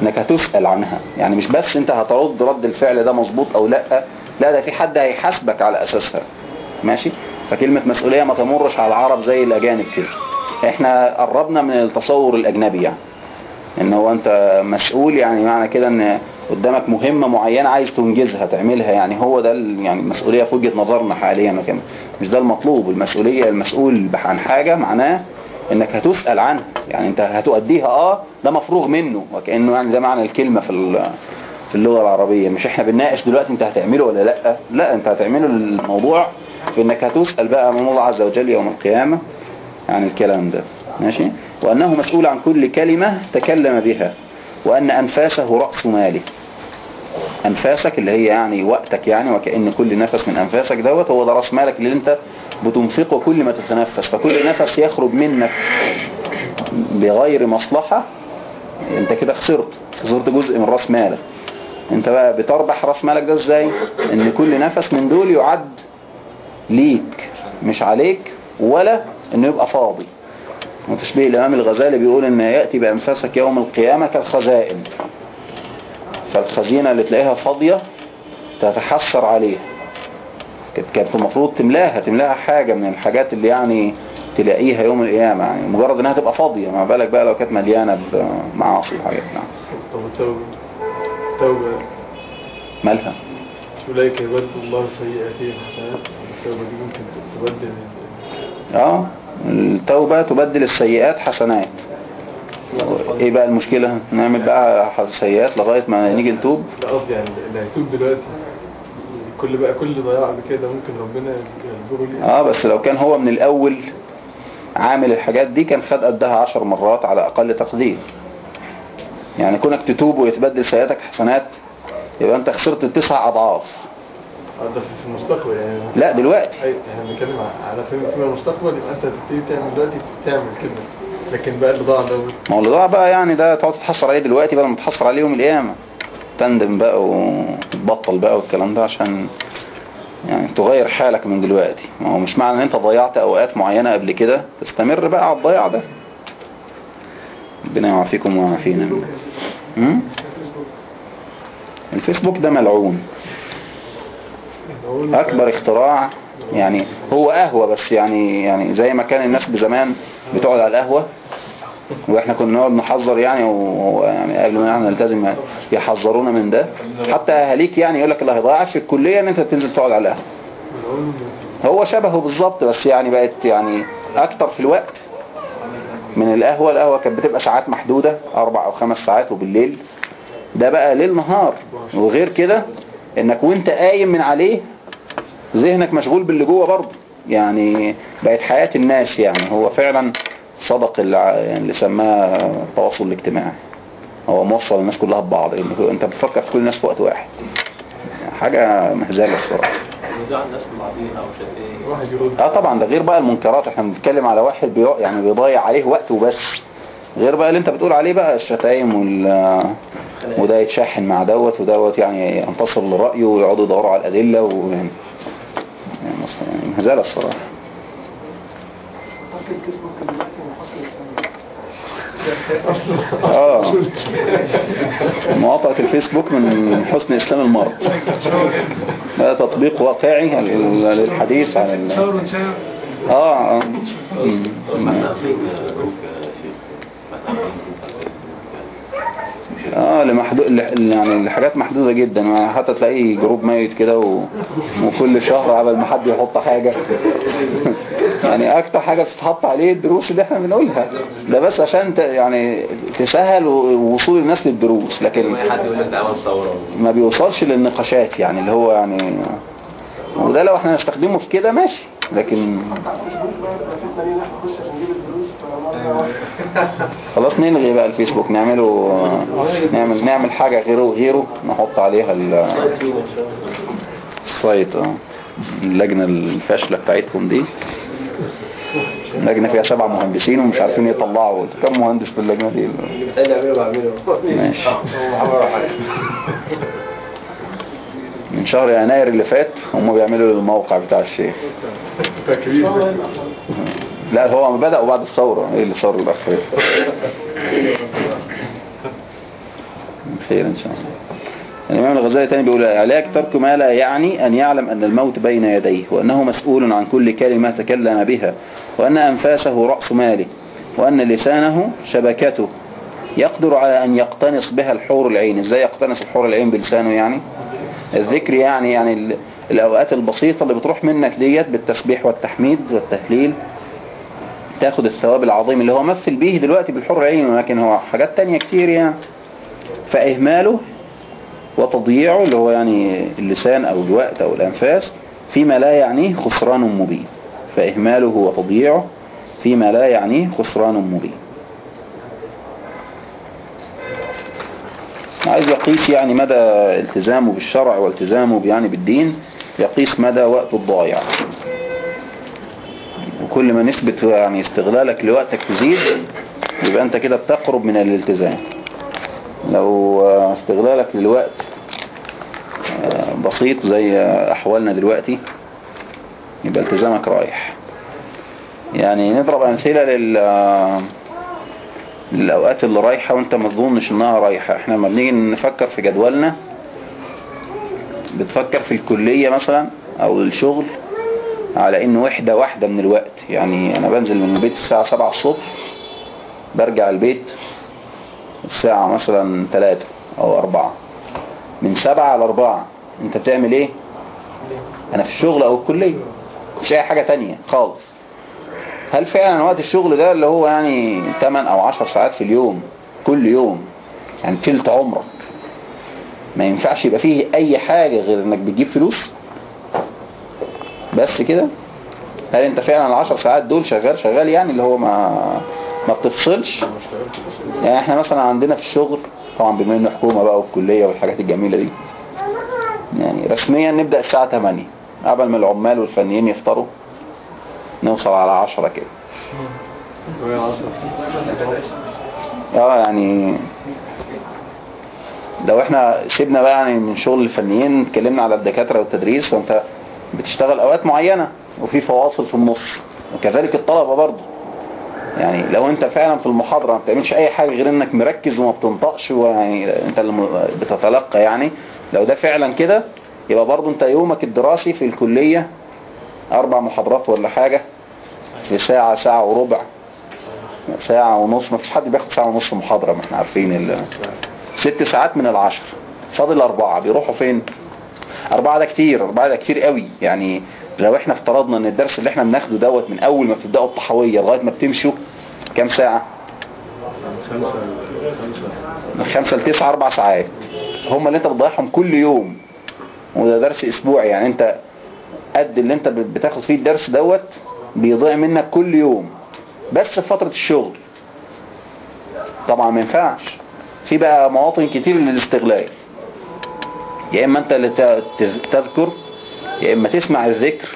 انك هتسأل عنها. يعني مش بس انت هترد رد الفعل ده مظبوط أو لأ لا ده في حد هيحاسبك على أساسها. ماشي؟ فكلمة مسؤولية ما تمرش على العرب زي الأجانب كده. إحنا قربنا من التصور الأجنبي يعني. إن هو أنت مسؤول يعني معنى كده إن قدامك مهمة معينة عايز تنجزها تعملها. يعني هو ده يعني المسؤولية في وجهة نظرنا حاليا. وكمان مش ده المطلوب. المسؤولية المسؤول عن حاجة معناه إنك هتسأل عنها يعني أنت هتؤديها آه ده مفروغ منه وكأنه يعني ده معنى الكلمة في في اللغة العربية. مش إحنا بنناقش دلوقتي أنت هتعمله ولا لأ؟ لأ أنت هتعمله الموضوع في إنك هتسأل بقى من الله عز وجل يوم القيامة عن الكلام ده. ماشي؟ وأنه مسؤول عن كل كلمة تكلم بها وأن أنفاسه رأس ماله. أنفاسك اللي هي يعني وقتك يعني وكأن كل نفس من أنفاسك دوت هو ده رأس مالك اللي أنت بتنفقه كل ما تتنفس فكل نفس يخرج منك بغير مصلحة انت كده خسرت خسرت جزء من رأس مالك. انت بقى بتربح رأس مالك ده إزاي؟ ان كل نفس من دول يعد ليك مش عليك ولا انه يبقى فاضي. وتشبيه الإمام الغزالي بيقول إن يأتي بأنفاسك يوم القيامة كالخزائن. فالخزينة اللي تلاقيها فاضية تتحسر عليها. كانت كانت المفروض تملاها تملاها حاجة من الحاجات اللي يعني تلاقيها يوم القيامة يعني. مجرد إنها تبقى فاضية ما بالك بقى لو كانت مليانة بمعاصي وحاجات نعم طب التوبة التوبة مالها؟ أولئك يبدل الله سيئاتهم حسنات التوبة دي ممكن تبدل آه. التوبة تبدل السيئات حسنات. إيه بقى المشكلة؟ نعمل بقى سيئات لغاية ما نيجي نتوب؟ لا قصدي يعني اللي هيتوب دلوقتي. كل بقى كل ضياع كده ممكن ربنا يجبره ليه. آه بس لو كان هو من الأول عامل الحاجات دي كان خد قدها عشر مرات على أقل تقدير. يعني كونك تتوب ويتبدل سيئاتك حسنات يبقى أنت خسرت التسع أضعاف. آه، ده في المستقبل يعني. لا دلوقتي. إحنا بنتكلم على فيما المستقبل يبقى أنت هتبتدي تعمل دلوقتي تعمل كده. لكن بقى اللي ضاع ده ما هو اللي ضاع بقى يعني ده تقعد تتحسر عليه دلوقتي بدل ما تتحسر عليه يوم القيامة. تندم بقى وتبطل بقى والكلام ده عشان يعني تغير حالك من دلوقتي. ما هو مش معنى إن أنت ضيعت أوقات معينة قبل كده. تستمر بقى على الضياع ده. ربنا يعافيكم ويعافينا؟ الفيسبوك ده ملعون. أكبر اختراع يعني هو قهوة بس يعني يعني زي ما كان الناس بزمان بتقعد على القهوة. وإحنا كنا نقعد نحذر يعني وهو يعني قبل ما إحنا نلتزم يحذرونا من ده. حتى أهاليك يعني يقول لك اللي هيضيعك في الكلية إن أنت تنزل تقعد على القهوة. نقول هو شبهه بالظبط بس يعني بقت يعني أكتر في الوقت من القهوة. القهوة كانت بتبقى ساعات محدودة أربع أو خمس ساعات وبالليل. ده بقى ليل نهار. وغير كده إنك وأنت قايم من عليه ذهنك مشغول باللي جوه برضه. يعني بقت حياة الناس يعني. هو فعلا صدق اللي, يعني اللي سماه التواصل الاجتماعي. هو موصل الناس كلها ببعض إنك أنت بتفكر في كل الناس في وقت واحد. حاجة مهزلة الصراحة. آه طبعا ده غير بقى المنكرات إحنا بنتكلم على واحد بيو يعني بيضيع عليه وقت وبس. غير بقى اللي أنت بتقول عليه بقى الشتايم وال وده يتشاحن مع دوت ودوت يعني ينتصر لرأيه ويقعدوا يدوروا على الأدلة و يعني يعني مهزلة الصراحة. آه. مواقعة الفيسبوك من حسن إسلام المرء. ده تطبيق واقعي لل- للحديث عن ال... آه. آه. آه لمحدود يعني لحاجات محدودة جدا. يعني حتى تلاقي جروب ميت كده و... وكل شهر قبل ما حد يحط حاجة. يعني أكتر حاجة بتتحط عليه الدروس اللي إحنا بنقولها. ده بس عشان ت... يعني تسهل وصول الناس للدروس. لكن ما بيوصلش للنقاشات يعني اللي هو يعني وده لو إحنا نستخدمه في كده ماشي. لكن خلاص نلغي بقى الفيسبوك نعمله نعمل نعمل حاجة غيره وغيره نحط عليها ال- السايت آه. اللجنة الفاشلة بتاعتكم دي. اللجنة فيها سبع مهندسين ومش عارفين يطلعوا. كم مهندس في اللجنة دي؟ ماشي. من شهر يناير اللي فات هم بيعملوا الموقع بتاع الشيخ. لا هو بدأوا بعد الثورة. إيه اللي صار الآخر خير إن شاء الله. الإمام الغزالي تاني بيقول علاج ترك ما لا يعني أن يعلم أن الموت بين يديه وأنه مسؤول عن كل كلمة تكلم بها وأن أنفاسه رأس ماله وأن لسانه شبكته. يقدر على أن يقتنص بها الحور العين. إزاي يقتنص الحور العين بلسانه يعني؟ الذكر يعني يعني ال- الأوقات البسيطة اللي بتروح منك ديت بالتسبيح والتحميد والتهليل. تاخد الثواب العظيم اللي هو مثل به دلوقتي بالحر العين ولكن هو حاجات تانية كتير يعني. فإهماله وتضييعه اللي هو يعني اللسان أو الوقت أو الأنفاس فيما لا يعنيه خسران مبين. فإهماله وتضييعه فيما لا يعنيه خسران مبين. عايز يقيس يعني مدى التزامه بالشرع والتزامه يعني بالدين يقيس مدى وقته الضايع. وكل ما نسبة يعني استغلالك لوقتك تزيد يبقى انت كده بتقرب من الالتزام. لو استغلالك للوقت آه، بسيط زي أحوالنا دلوقتي يبقى التزامك رايح. يعني نضرب أمثلة لل آه، للأوقات اللي رايحة وانت ما تظنش إنها رايحة. إحنا لما بنيجي نفكر في جدولنا بتفكر في الكلية مثلا أو الشغل على انه وحدة واحدة من الوقت. يعني أنا بنزل من البيت الساعة 7 الصبح برجع البيت الساعة مثلا 3 أو 4 من 7 ل 4 أنت بتعمل إيه؟ أنا في الشغل أو الكلية. مش أي حاجة تانية خالص. هل فعلا وقت الشغل ده اللي هو يعني 8 أو 10 ساعات في اليوم كل يوم؟ يعني تلت عمرك. ما ينفعش يبقى فيه أي حاجة غير إنك بتجيب فلوس. بس كده؟ هل انت فعلا العشر ساعات دول شغال شغال يعني اللي هو ما ما بتفصلش؟ يعني إحنا مثلا عندنا في الشغل طبعا بما إنه حكومة بقى والكلية والحاجات الجميلة دي يعني رسميا نبدأ الساعة 8 قبل ما العمال والفنيين يفطروا نوصل على 10 كده. آه يعني لو إحنا سيبنا بقى يعني من شغل الفنيين اتكلمنا على الدكاترة والتدريس فانت بتشتغل أوقات معينة وفي فواصل في النص. وكذلك الطلبة برضه. يعني لو أنت فعلا في المحاضرة ما بتعملش أي حاجة غير إنك مركز وما بتنطقش ويعني أنت اللي بتتلقى يعني. لو ده فعلا كده يبقى برضه أنت يومك الدراسي في الكلية أربع محاضرات ولا حاجة في ساعة ساعة وربع. ساعة ونص. ما فيش حد بياخد ساعة ونص محاضرة ما إحنا عارفين. ست ساعات من العشر. فاضل أربعة. بيروحوا فين؟ أربعة ده كتير أربعة ده كتير قوي. يعني لو إحنا افترضنا إن الدرس اللي إحنا بناخده دوت من أول ما بتبدأوا الطحاوية لغاية ما بتمشوا كام ساعة؟ من خمسة لتسعة أربع ساعات. هم اللي أنت بتضيعهم كل يوم. وده درس أسبوعي. يعني أنت قد اللي أنت بتاخد فيه الدرس دوت بيضيع منك كل يوم. بس في فترة الشغل. طبعا ما ينفعش. في بقى مواطن كتير للاستغلال. يا إما أنت اللي تذكر يا إما تسمع الذكر.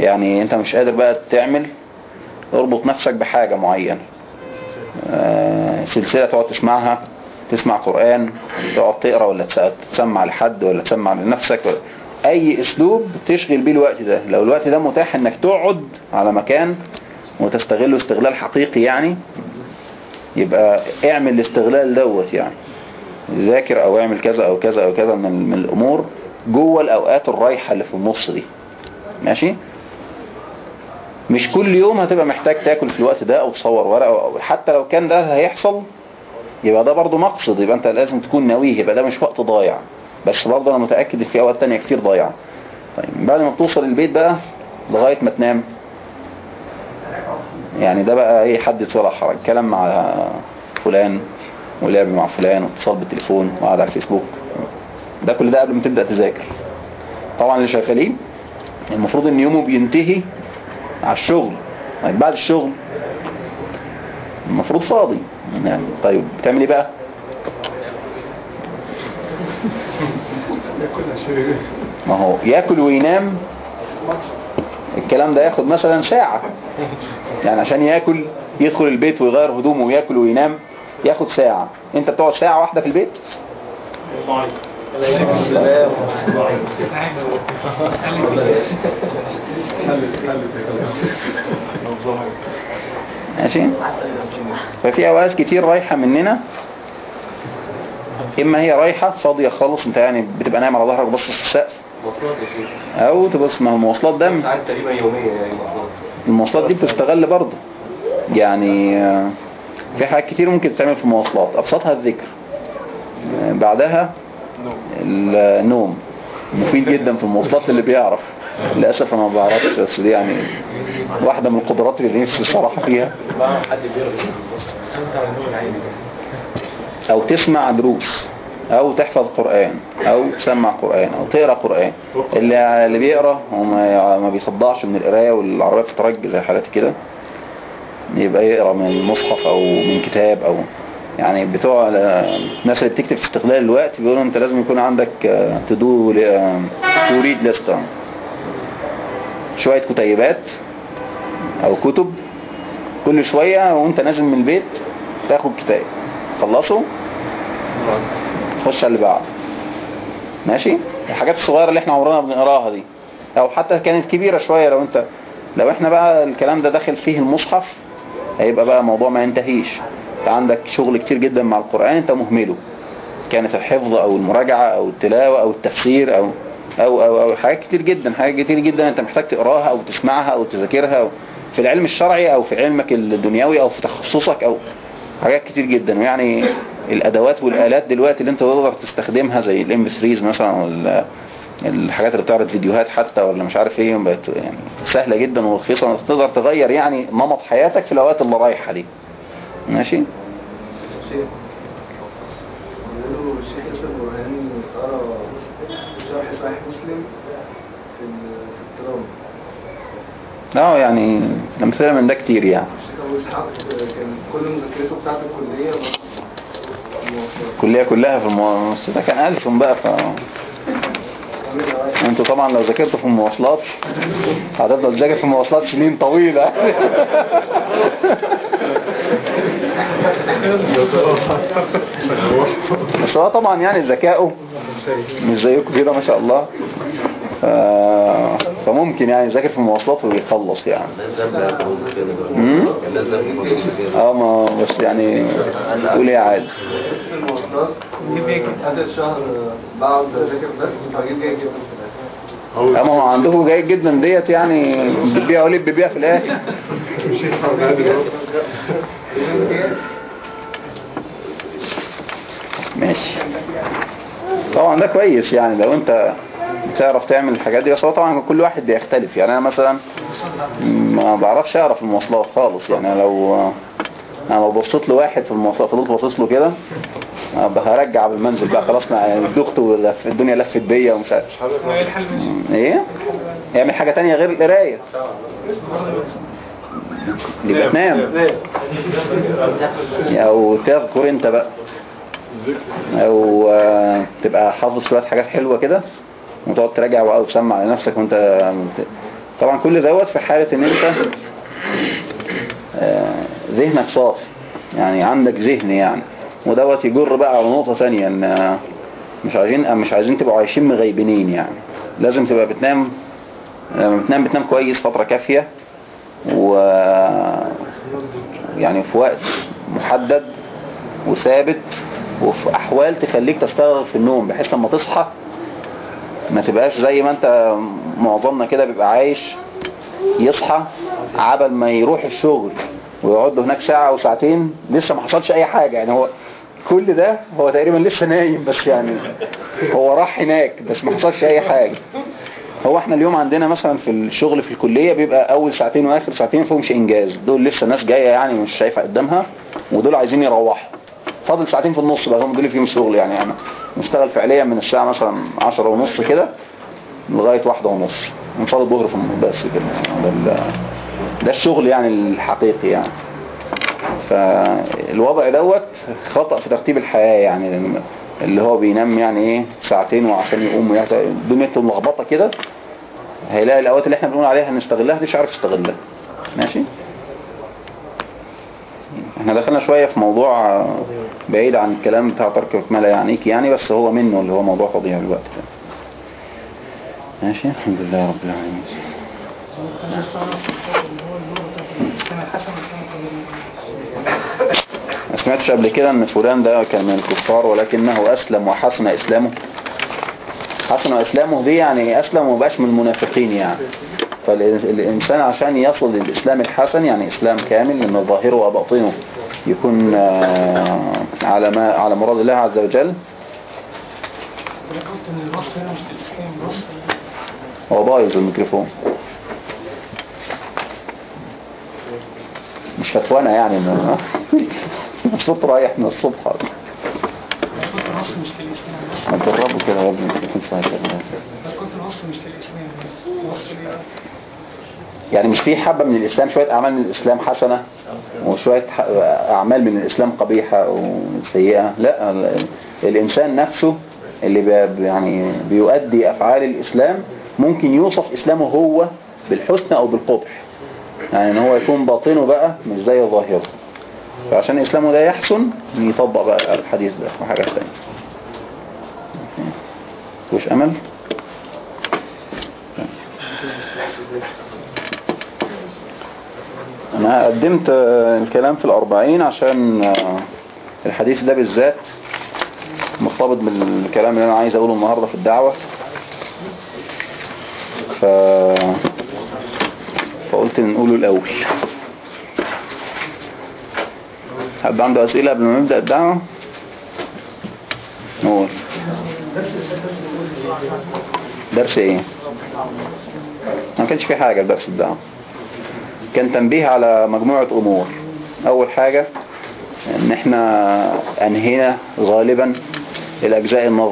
يعني أنت مش قادر بقى تعمل اربط نفسك بحاجة معينة. آه، سلسلة تقعد تسمعها تسمع قرآن تقعد تقرأ ولا تس- تسمع لحد ولا تسمع لنفسك ولا أي أسلوب تشغل بيه الوقت ده. لو الوقت ده متاح إنك تقعد على مكان وتستغله استغلال حقيقي يعني يبقى اعمل الاستغلال دوت يعني. ذاكر أو اعمل كذا أو كذا أو كذا من, من الأمور جوه الأوقات الرايحة اللي في النص دي. ماشي؟ مش كل يوم هتبقى محتاج تاكل في الوقت ده أو تصور ورقة أو حتى لو كان ده هيحصل يبقى ده برضه مقصد يبقى أنت لازم تكون ناويه يبقى ده مش وقت ضايع. بس برضه أنا متأكد إن في أوقات تانية كتير ضايعة. طيب بعد ما بتوصل البيت بقى لغاية ما تنام. يعني ده بقى إيه ولا حرج كلام مع فلان. ولعب مع فلان واتصال بالتليفون وقعد على الفيسبوك. ده كل ده قبل ما تبدأ تذاكر. طبعا اللي شغالين المفروض إن يومه بينتهي على الشغل. طيب بعد الشغل المفروض فاضي. يعني طيب بتعمل إيه بقى؟ ما هو ياكل وينام. الكلام ده ياخد مثلا ساعة. يعني عشان ياكل يدخل البيت ويغير هدومه وياكل وينام. ياخد ساعة. انت بتقعد ساعة واحدة في البيت؟ ماشي. ففي أوقات كتير رايحة مننا. إما هي رايحة فاضية خالص أنت يعني بتبقى نايم على ظهرك بص في السقف. أو تبص ما هو المواصلات ده ساعات تقريبا يومية يعني مواصلات. المواصلات دي بتستغل برضه. يعني آه، في حاجات كتير ممكن تتعمل في المواصلات أبسطها الذكر. بعدها النوم. مفيد جدا في المواصلات اللي بيعرف. للأسف أنا ما بعرفش بس دي يعني واحدة من القدرات اللي نفسي الصراحة فيها. أو تسمع دروس أو تحفظ قرآن أو تسمع قرآن أو تقرأ قرآن. اللي اللي بيقرأ وما ما بيصدعش من القراية والعربية بتترج زي حالاتي كده. يبقى يقرأ من المصحف أو من كتاب أو يعني بتوع الناس اللي بتكتب في استغلال الوقت بيقولوا أنت لازم يكون عندك تدو تريد لستة شوية كتيبات أو كتب. كل شوية وأنت نازل من البيت تاخد كتاب. خلصه. خش على اللي بعده. ماشي؟ الحاجات الصغيرة اللي إحنا عمرنا بنقراها دي. أو حتى كانت كبيرة شوية لو انت لو إحنا بقى الكلام ده داخل فيه المصحف هيبقى بقى موضوع ما ينتهيش. انت عندك شغل كتير جدا مع القرآن أنت مهمله. كانت الحفظ أو المراجعة أو التلاوة أو التفسير أو أو أو, أو حاجات كتير جدا حاجات كتير جدا أنت محتاج تقراها أو تسمعها أو تذاكرها في العلم الشرعي أو في علمك الدنيوي أو في تخصصك أو حاجات كتير جدا. ويعني الأدوات والآلات دلوقتي اللي أنت تقدر تستخدمها زي الام 3 مثلا الحاجات اللي بتعرض فيديوهات حتى ولا مش عارف إيه بقت يعني سهلة جدا ورخيصة تقدر تغير يعني نمط حياتك في الأوقات اللي رايحة دي ماشي الشيخ ياسر برهاني قرا شرح صحيح مسلم في ال- في الترام آه يعني أمثلة من ده كتير يعني الشيخ ابو اسحاق كان كل مذاكرته بتاعت الكليه. الكليه كلها في المواصلات كان ألسن بقى ف. أنتوا طبعا لو ذاكرتوا في المواصلات هتفضل تذاكر في المواصلات سنين طويلة. بس هو طبعا يعني ذكائه مش زيكم كده ما شاء الله. ف... فممكن يعني يذاكر في المواصلات ويخلص يعني. امم آه ما بس يعني تقول إيه عادي اما هو عندكم جيد جدا ديت يعني بتبيع وليه بتبيع في الآخر. ماشي. طبعا ده كويس يعني لو أنت تعرف تعمل الحاجات دي بس هو طبعا كل واحد بيختلف. يعني أنا مثلا ما بعرفش أعرف المواصلات خالص. يعني لو أنا لو بصيت لواحد في المواصلات فضلت باصص له كده هرجع بالمنزل بقى. خلاص ما دخت ولف الدنيا لفت بيا ومش عارف. إيه؟ يعمل حاجة تانية غير القراية. يبقى تنام أو تذكر أنت بقى. أو آه، تبقى حافظ شوية حاجات حلوة كده. وتقعد تراجع أو تسمع على نفسك وانت طبعا كل دوت في حالة إن أنت آه، ذهنك صافي. يعني عندك ذهن يعني. ودوت يجر بقى على نقطة ثانية إن آه، مش عايزين مش عايزين تبقوا عايشين مغيبنين يعني. لازم تبقى بتنام لما بتنام بتنام كويس فترة كافية و يعني في وقت محدد وثابت وفي أحوال تخليك تستغرق في النوم بحيث لما تصحى ما تبقاش زي ما انت معظمنا كده بيبقى عايش يصحى عبل ما يروح الشغل ويقعد له هناك ساعة أو ساعتين لسه ما حصلش أي حاجة. يعني هو كل ده هو تقريبا لسه نايم بس يعني هو راح هناك بس ما حصلش أي حاجة. هو إحنا اليوم عندنا مثلا في الشغل في الكلية بيبقى أول ساعتين وآخر ساعتين فيهمش إنجاز. دول لسه ناس جاية يعني مش شايفة قدامها ودول عايزين يروحوا. فاضل ساعتين في النص بقى هم دول فيهم شغل يعني. يعني نشتغل فعليا من الساعة مثلا عشرة ونص كده لغاية واحدة ونص. نصلي الظهر في بس كده. ده, ال- ده الشغل يعني الحقيقي يعني. فالوضع دوت خطأ في ترتيب الحياة يعني اللي هو بينام يعني إيه ساعتين وعشان يقوم يعني دنيته ملخبطة كده. هيلاقي الأوقات اللي إحنا بنقول عليها هنستغلها مش عارف يستغلها. ماشي؟ إحنا دخلنا شوية في موضوع بعيد عن الكلام بتاع ترك ما يعنيك يعني بس هو منه اللي هو موضوع فظيع الوقت ده. ماشي؟ الحمد لله رب العالمين. ما سمعتش قبل كده إن فلان ده كان من الكفار ولكنه أسلم وحسن إسلامه. حسن إسلامه دي يعني أسلم ومبقاش من المنافقين يعني. فالإنسان عشان يصل للإسلام الحسن يعني إسلام كامل إن ظاهره وباطنه يكون آه، على ما على مراد الله عز وجل. هو بايظ الميكروفون. مش فتوانة يعني الصوت رايح من الصبح. ما تجربوا كده يا ابني الميكروفون ساعة كده. قلت الوصف مش للاسلام الوصف ليه يعني مش في حبة من الإسلام شوية أعمال من الإسلام حسنة وشوية أعمال من الإسلام قبيحة وسيئة. لا ال- الإنسان نفسه اللي يعني بيؤدي أفعال الإسلام ممكن يوصف إسلامه هو بالحسن أو بالقبح. يعني إن هو يكون باطنه بقى مش زي ظاهره. فعشان إسلامه ده يحسن يطبق بقى الحديث ده وحاجات تانية. مش أمل؟ أنا قدمت الكلام في الأربعين عشان آه، الحديث ده بالذات مرتبط بالكلام اللي أنا عايز أقوله النهاردة في الدعوة ف... فقلت نقوله الأول حد عنده أسئلة قبل ما نبدأ الدعوة؟ نقول درس إيه؟ ما كانش في حاجة في درس الدعوة كان تنبيه على مجموعة أمور. أول حاجة إن إحنا أنهينا غالبا الأجزاء النظرية